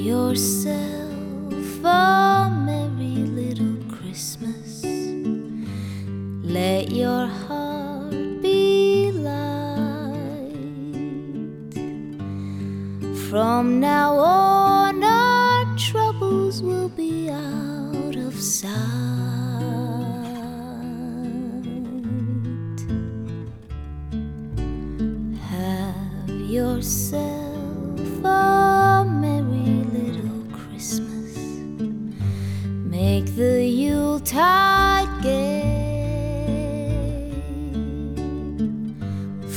yourself a merry little Christmas. Let your heart be light. From now on, our troubles will be out of sight. Have yourself Make the Yuletide gay.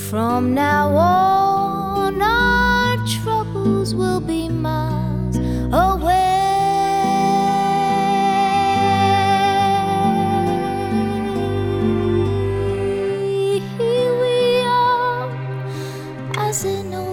From now on, our troubles will be miles away. Here we are, as in olden